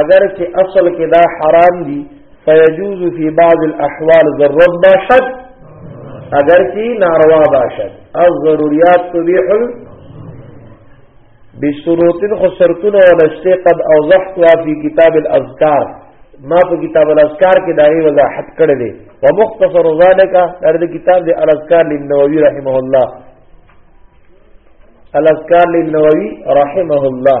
اگر چې اصل کې دا حرام دي فیجوز فی بعض الاحوال ضرورت باشد اگر چې ناروا باشد او ضرورت تبیح بشروط خو شرطونه ولشته قد اوضحت فی کتاب الاذکار ما په کتاب الاذکار کې دا غي وضاحت کړې دي او مختصر ذالک درد کتاب دی الاذکار للنووي رحمه الله الاذکار للنووي رحمه الله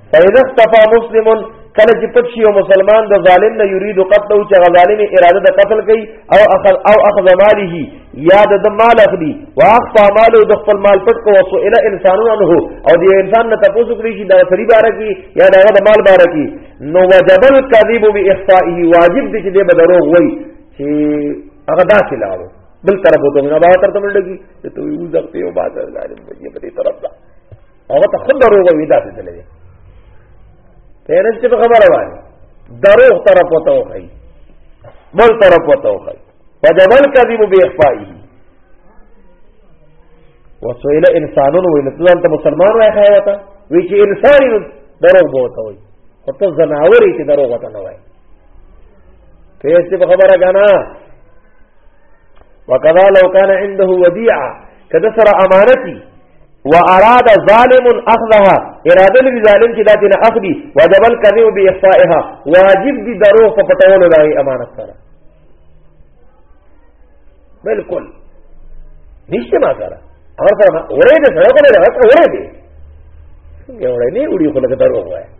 فإذا استفى مسلم کله چې پټ شي او مسلمان د ظالم نه یرید قتل او چې غزالم اراده د قتل کوي او اخذ او اخذ ماله یا د مال اخلي واخفى ماله د خپل مال پټ کو وسو اله انسان عنه او دی انسان نه تاسو کړی چې دا سری بار کی یا دا د مال بار کی نو وجب الكذب باخفائه واجب دي چې به دروغ وای چې هغه داسې لاړو بل طرف وته نه به تر تمل لګي ته یو ځخته یو بازار ظالم دی په دې طرف دا هغه ته خود دروغ وي دا څه لري پیرنټ په خبره وایي دروغ طرف وته وخی بل طرف وته وخی وجبل کذب بیخفائی وسویل انسانون ویل تزان ته مسلمان وای خای وته وی چې انسان دروغ بوته وي او ته زناوري چې دروغ وته نه وای پیرنټ په خبره غنا وکذا لو کان عنده ودیعه که د سره امانت وي و اراد ظالم اخذها اراده لري ظالم چې داتې نه اخلي وجب الكذب باخفائها واجب دي دروغ په پټولو د امانت سره بالکل نشته ما سره هغه سره اورې دې سره کوله هغه اورې دې څنګه اورې نه وړي خو لکه دروغ وایي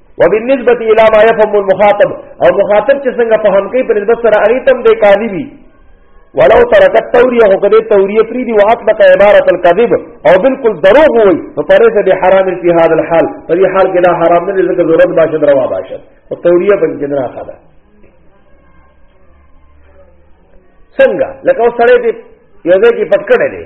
وبالنسبه الى ما يفهم المخاطب او مخاطب چې څنګه فهم کوي په نسبت سره هغه تم دی قاضي وي ولو ترک التوریه هو کده توریه پری دی واطلق عبارت الكذب او بالکل دروغ وي نو پرې څه دی حرام په هاذ الحال په دې حال کې دا حرام نه ځکه ضرورت باشه دروا باشه او توریه په کې نه خاله څنګه لکه سره دې یو ځای کې پټکړه دی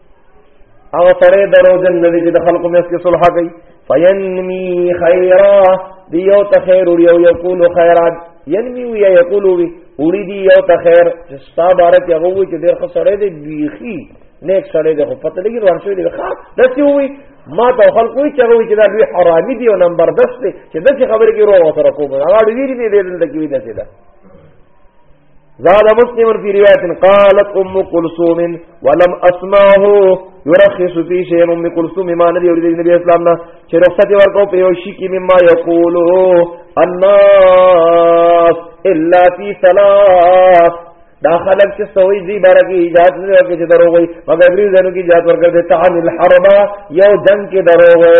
هغه سره دروځن نه دي چې د خلکو مې څخه صلح کوي فینمی خیرا دیو ته خیر وړي او یقول خیرا ینمی وی یقول وی وړي دی یو ته خیر چې ستا باره کې هغه وی چې ډېر ښه سره دی بیخي نیک سره دی خو پته لګي ورشوي دی ښا دسی وی ما ته خلق وی چې وی چې دا دوی حرامي دی او نمبر 10 دی چې دغه خبرې کې روغ سره کوم هغه ډېری دی دې دلته کې وی دسی ده زاد مسلم في رواية قالت أم كلثوم ولم أسمعه يرخص في شيء أم كلثوم ما نبي ورد النبي اسلامنا چې رخصت ورکو په یو شي کې مما یقولو الناس الا في ثلاث دا خلق چې سوي دي برګي ایجاد نه ورکړي چې درو وي مګر دې زنو کې ایجاد ورکړي ته عن الحرب یو جنگ کې درو وي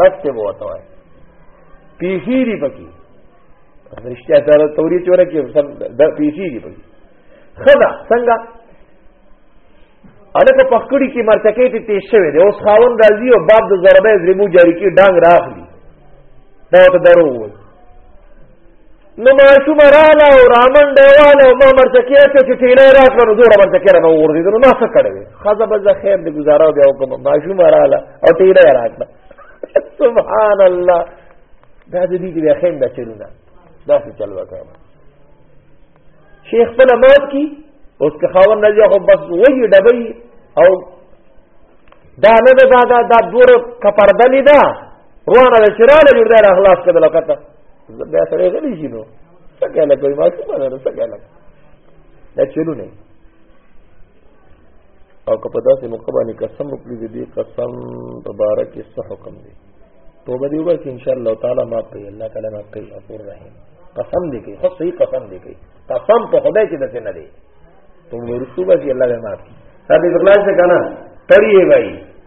بس ته وته وای پیخی دی پکی رشتہ سره توری چوره کې سب د پیخی دی پکی خدا څنګه الکه پخکړی کې مرتکې ته تیز شوی دی اوس خاون راځي او باب د ضربه زریمو جاری کې ډنګ راخلی دا ته درو وای نو ماشوم رااله او رامنډه واله او ما مرچکې ته چې ټینه راکړه نو زوره مرچکې را وغورځېد نو ما څه کړی وي ښځه به زه خیر د ګزاره بیا وکړم ماشوم رااله او ټینه یې راکړه سبحان الله دا د دې بیا خیم دا چلونه داسې چل وکړه شیخ خپله مات کی اوس که خاون نه خو بس وایي ډبی او دا نه ده دا دا دوره کپردلې ده روانه ده چې راله جوړ دی را خلاص کړه لکه بیا سره غلی شي نو څه کوي لکه ما څه کوي نو څه کوي لکه دا چلو نه او که په داسې موقع باندې قسم وکړي د دې قسم مبارک یې څه حکم دی توبه دی وکړي ان شاء الله تعالی ما په الله تعالی ما په غفور رحیم قسم دی کوي خو صحیح قسم دی کوي قسم په خدای کې دته نه دی تو ورسوبه چې الله دې معاف کړي ساده اخلاص څنګه نه تړي وای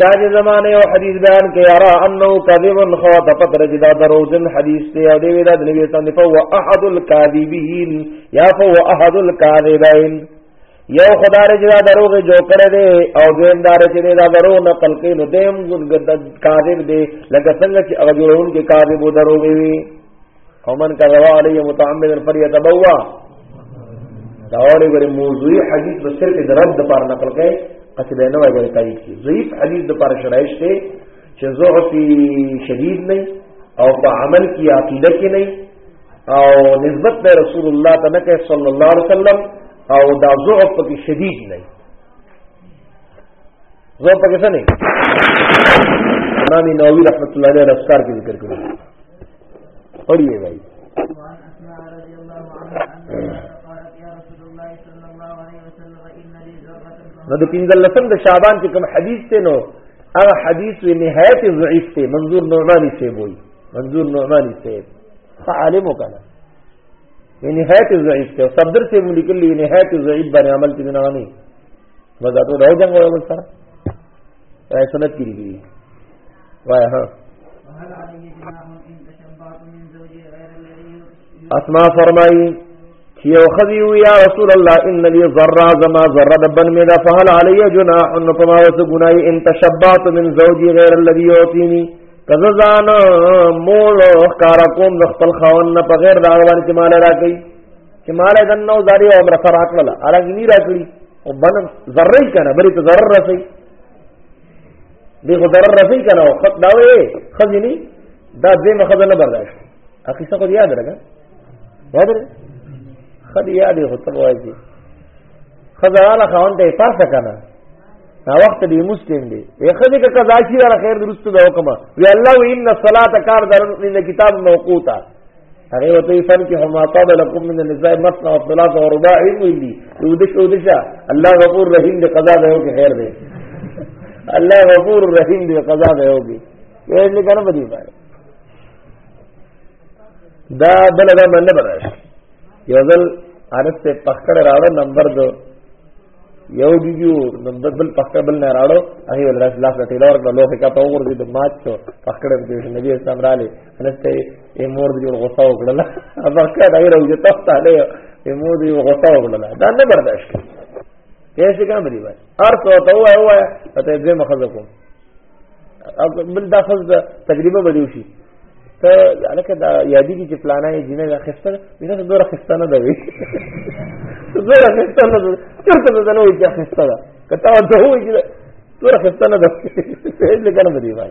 چاہے زمانے او حدیث بیان کے یرا انو کذب خو تپتر جدا دروزن حدیث تے او دیوی دا نبی صلی اللہ فو احد الکاذبین یا فو احد الکاذبین یو خدا رے جدا دروغ جو کرے دے او دین دار چ دے دا درو نقل کے نو دیم گن کاذب دے لگا سنگ چ اگر جوڑون کے کاذب و دروغ وی او من کا روا علی متعمدا فلیتبوا دا اوري غره موضوعي حدیث به صرف د رد د پار نقل کړي قصې به نه وایي تایید کی ضعیف حدیث د پار شرایش ته چې ضعف شدید نه او په عمل کې عقیده کې نه او نسبت به رسول الله ته نه کوي صلی الله علیه وسلم او دا ضعف پکې شدید نه ضعف پکې څه نه امام نووي رحمت الله علیه رسکار کې ذکر کړی پڑھیے گا نو د پنځل لسم د شعبان کې کوم حدیث ته نو هغه حدیث وی نهایت ضعیف ته منظور نعمانی سی وای منظور نعمانی سی عالم وکړه وی نهایت ضعیف ته صدر ته ملي کلی نهایت ضعیف باندې عمل کې نه ونی مزه ته راو جنگ وای سره سنت کیږي وای ها اسما فرمایي چې یو خدی وی یا رسول الله ان لی ذرا زما ذره د بن می دا فهل علی جناح ان فما وس گنای ان تشبعت من زوجی غیر الذی یعطینی کزه ځان مول کار کوم د خپل خاون نه په غیر دا باندې چې مال راکړي چې مال دن نو زاری او امر سره راکړل ارګ نی راکړي او بن ذره کنه بری ته ذره رسي دی خو ضرر رسي کنه او خط دا وي خزيني دا دې مخزه نه برداشت اخي څه خو یاد راګه یاد راګه خدي یاد هو ته وایي خزاله خوان ته پاسه کنه نا وخت دی مسلم دی وی خدای که قضا شي را خیر درست دا حکم وی الله ان الصلاه کار در کتاب موقوتا هغه وته فن کې هم طاب لكم من النساء مثنى وثلاث ورباع ویلي ودش ودش الله غفور رحیم دې قضا دی او کې خیر دی الله غفور رحیم دې قضا دی او کې یې نه کنه بدی پاره دا بل دا باندې براش یو ځل عرب ته پکړ راړو نمبر 2 یو دیو نمبر بل پکړ بل نه راړو هغه ول راس لاس ټیلور کړه لوخه کا په ور دې د ماچ پکړ دې نبی اسلام رااله نشته یې مور دې غوسه وکړله هغه کړه دا یو چې تاسو ته له یې مور دې غوسه وکړله دا نه برداشت کړي یې څه کوم دی وای ارته ته وای وای ته دې مخزه کوم بل دا خو تجربه بدیو شي ته الکه دا یادی کی چې پلانه یې جنې دا خسته وینه ته دوره خسته نه دی دوره خسته نه دی چرته ته نه وي چې خسته ده کته ته وایي چې دوره خسته نه ده هیڅ لګنه بدی وای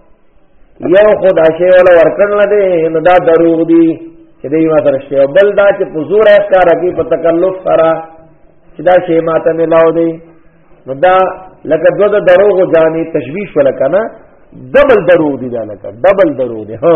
یو خدا شی ولا ورکړ نه دی نو دا دروغ دی چې دی ما سره شی بل دا چې په زور احکار کې په تکلف سره چې دا شی ماته ملاو دی نو دا لکه دو د دروغ جانې تشویش ولا کنه ډبل دروغ دی دا لکه ډبل دروغ دی ها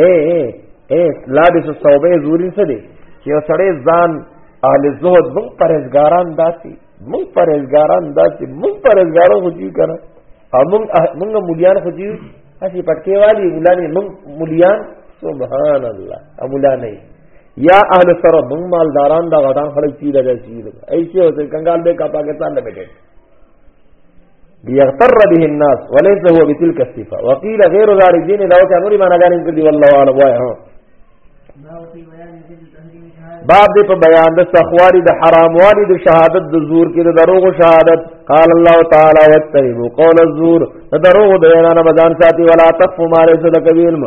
اے اے اے لابس الثوبه زوري څه دی چې یو سړی ځان اهل زهد موږ پرهیزګاران داسي موږ پرهیزګاران داسي موږ پرهیزګارو خو جی کنه موږ موږ مليان خو جی اسی پټکی والی مولانه موږ مليان سبحان الله امولانه یا اهل سره موږ مالداران دا غدان خلک چیرې راځي ای چې اوس کنګال به کا پاکستان نه بیٹه ليغتر به الناس وليس هو بتلك الصفه وقيل غير ذلك دين دا وجه نور معنا غانم کړي والله اعلم وای هو باب دې په بیان د سخواري د حراموالي د شهادت د زور کې د دروغ شهادت قال الله تعالی وتعالى قول الزور د دروغ د اعلان بدن ساتي ولا تخف ما ليس لك علم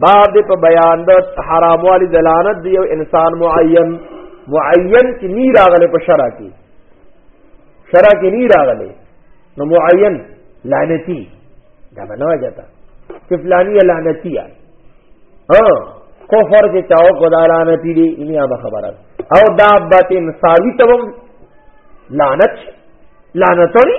باب دې په بیان د حرام والی دلالت دی یو انسان معین معین چې نی راغله په شرع کې شرع کې نی راغله نو معین لعنتی دا بنو جاتا چې فلانی لعنتی ها کفر چې چاو کو دا لعنتی دی انیا به خبره او دا بات انساوی تبم لعنت لعنتونی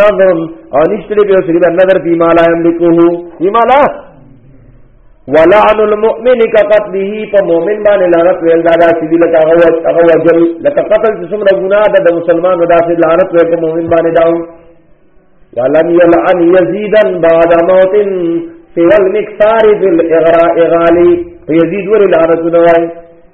نظر او نشته دی په سړي باندې نظر په ما لا يملكه بما لا ولعن المؤمن كقتله په مؤمن باندې لعنت ویل دا داسې دی لکه هغه هغه وجل لکه قتل چې څومره ګناه ده د مسلمان د داسې لعنت ویل په مؤمن باندې داو ولم يلعن يزيدا بعد موت سوى المكثار في الاغراء غالي يزيد ور لعنت نه وای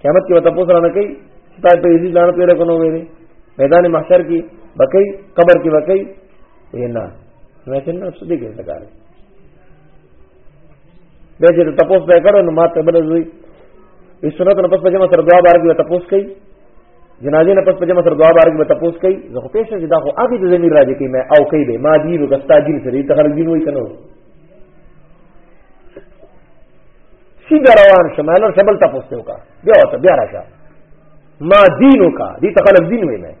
قیامت کې وته پوسره نه کوي چې تا په دې ځان پیره کنو ویلې میدان محشر کې بکې قبر کې بکې وینا نو څنګه څه دې کې ځګاره به چې تاسو به کړو نو ماته بل زوی په سنت نه پس پجما سره دعا بارګي وته پوس کوي جنازې نه پس پجما سره دعا بارګي وته پوس کوي زه خو پېښه چې دا خو اګي د زمير راځي کې مې او کوي به ما دي وګستا دي سره ته خلک دي وای کنه سیده روان شم الر سبل ته پوښتنه وکړه بیا وته بیا راشه ما دینو کا دې ته خلک دین وې نه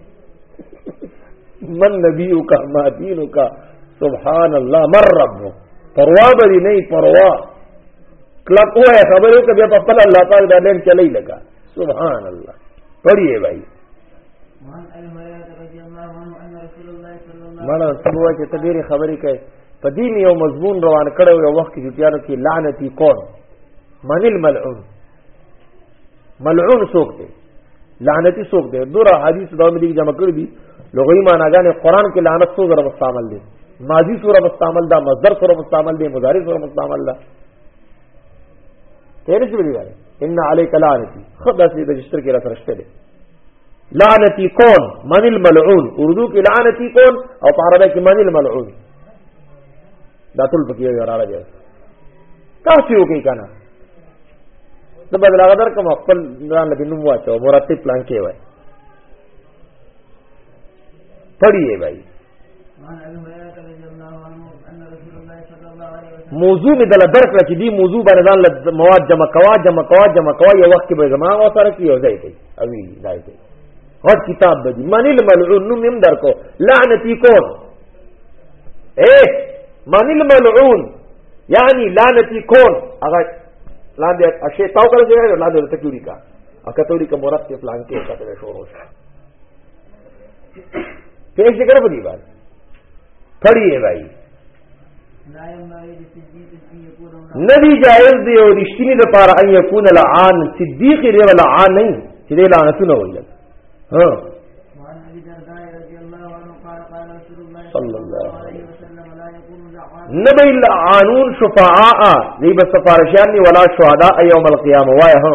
من نبیو کا ما دینو کا سبحان الله مر رب پروا بری نه پروا کلب او ہے خبرو کہ بیا پپل اللہ پاک دا لین چلی لگا سبحان اللہ پڑھیے بھائی مانا سبوا چې ته ډېرې خبرې کوي په دې مې یو مضمون روان کړو یو وخت کې جوتیانو کې لعنتی کون من الملعون ملعون څوک دی لعنتی څوک دی دور حدیث دا مې جمع کړی دي لغوي معناګانې قران کې لعنت څو ځله مستعمل دي ماضی سره مستعمل ده مصدر سره مستعمل دي مضارع سره مستعمل ده تیرې څه ویلي ان علیک لعنتی خدای دې رجستر کې را سرشته دي لعنتی کون من الملعون اردو کې لعنتی کون او په عربی کې من الملعون دا ټول پکې یو عربی دی تاسو یو کې کنه د بدل هغه در کوم خپل ځان له نوم واچو مرتب پلان کې وای پڑھیے بھائی موضوع می دل درک لکی دی موضوع باندې ځان له مواد جمع کوا جمع کوا جمع کوا یو وخت به زما او سره کی یو ځای دی او وی ځای دی هر کتاب دی من الملعون نو مم درکو لعنتی کون اے من الملعون یعنی لعنتی کون هغه لاندې اشی تاو کړی دی لاندې تکوری کا اکتوری کا مرتب پلان کې کتل شروع شو پیش دې کړ په دې باندې پڑھیے بھائی ندی جائز دی او رښتینی د پاره ان یکون لعان صدیق دی ولا عان نه چې دی لعنتونه وایي ها صلی الله علیه وسلم لا یکون لعان نبی لعانون شفعاء دی بس سفارشان ولا شهداء یوم القیامه وای ها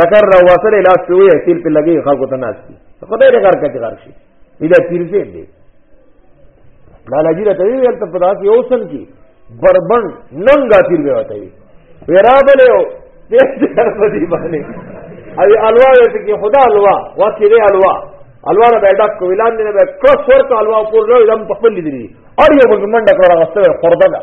ذکر را وصل لاس په وې تیر په لګي خلکو ته ناشتي خدای دې غر کټ غر شي دا تیر سي دې لالا جی راته ویل ته پداس یو سن کی بربن ننګا تیر به وته وی ورابل یو دې تر په دې باندې او الوا ته کې خدا الوا واکې دې الوا الوا را بیډا کو ویلان دې به کروس ورته الوا پور نو دم په خپل دې اړ یو منډه کړه غسته خورده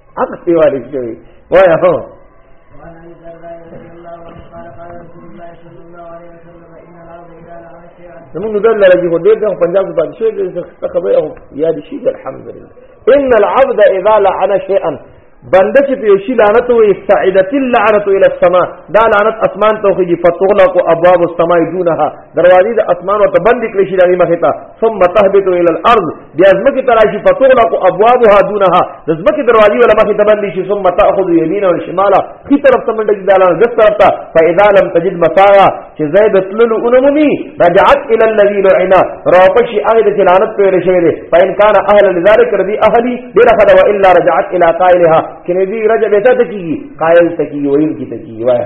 حق دی وارث کوي وایا هو زمونږ دل لږی خو ډېر د پنجاب د بادشاہ د خبره او یاد شي الحمدلله ان العبد اذا لعن شيئا بنده چې په شي لعنت وي سعیدت اللعنت الى السماء دا لعنت اسمان ته خوږي فتغلق ابواب السماء دونها دروازې د اسمان او تبند کړی شي دغه مخه ته ثم تهبط الى الارض بیا ځمکه تراشی فتغلق ابوابها دونها د ځمکه دروازې ولا مخه تبند شي ثم تاخذ يمينا وشمالا خي طرف ته منډه دالان د طرف ته فاذا لم تجد مساغا چې زید تلل انمومي رجعت الى الذي لعنا راپشي هغه د لعنت په لري شوی دی فان كان اهل لذلك رضي اهلي ډیر خدا والا رجعت الى قائلها کنه دی رجع به ته کیږي قائل تکي ویل کی تکي وای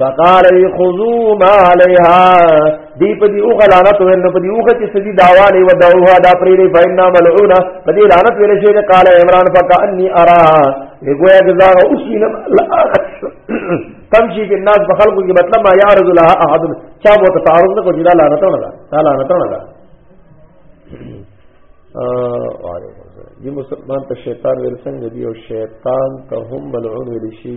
فقال خذوا ما عليها دی په دې اوغه لعنت ورنه په دې اوغه چې سدي داوا لري وداوها دا پرې لري فإنا ملعونه په دې لعنت ویل شي قال عمران فكأني أرى لګویا جزا اوسي نه تمشي کې الناس په خلکو کې مطلب ما يعرض لها احد چا وو تعارض نه کوي دا لعنت نه دا لعنت نه دا وعليكم السلام دي مسلمان ته شیطان ویل څنګه دی او شیطان ته هم ملعون ویل شي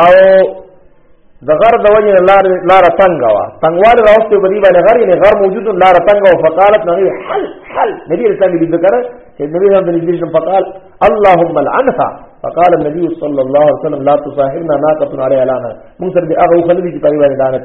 او د غر د وجه لار لار تنگ وا تنگوال راوست په دی باندې غر یې غر موجود لار تنگ او فقالت نبی حل حل نبی رسول الله دې کړه چې نبی صلی الله علیه وسلم فقال اللهم العنها فقال النبي صلى الله عليه وسلم لا تصاحبنا ناقه عليها لعنه موږ سره دې هغه خلک چې په دی باندې لعنت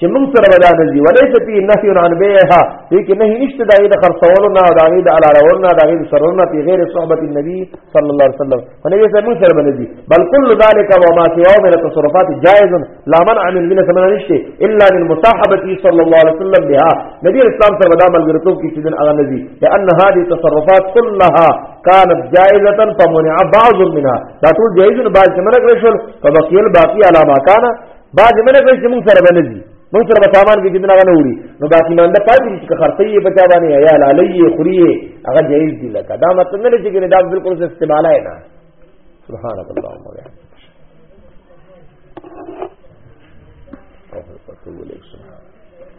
چې موږ سره ودا نه دي ولې چې پی نفي عن بها دې کې نه نشته دا د خرڅولو نه دا د علارولو نه دا د سرونو نه غیر صحبت النبي صلی الله علیه وسلم ولې چې موږ سره باندې دي بل كل ذلك وما سواه من التصرفات جائز لا منع من من سمنا نشته الا من مصاحبته صلى الله عليه وسلم بها نبی اسلام سره ودا ملګرتو کې چې دن اغه نه دي لان هذه التصرفات كلها كانت جائزه فمنع بعض منها دا ټول جائز نه بعض څنګه کړی شو فبقي الباقي على ما كان بعضې منه کوي چې موږ سره به نه ځي موږ سره به سامان کې کېدنه هغه نه وړي نو باقي مانده پاتې دي چې خرڅوي یې په چا باندې یا لالۍ یې خوري یې هغه جایز دي لکه دا مطلب نه دی چې ګنې دا بلکل څه استعماله یې نه سبحانک اللهم وبحمدک استغفرک واتوب الیک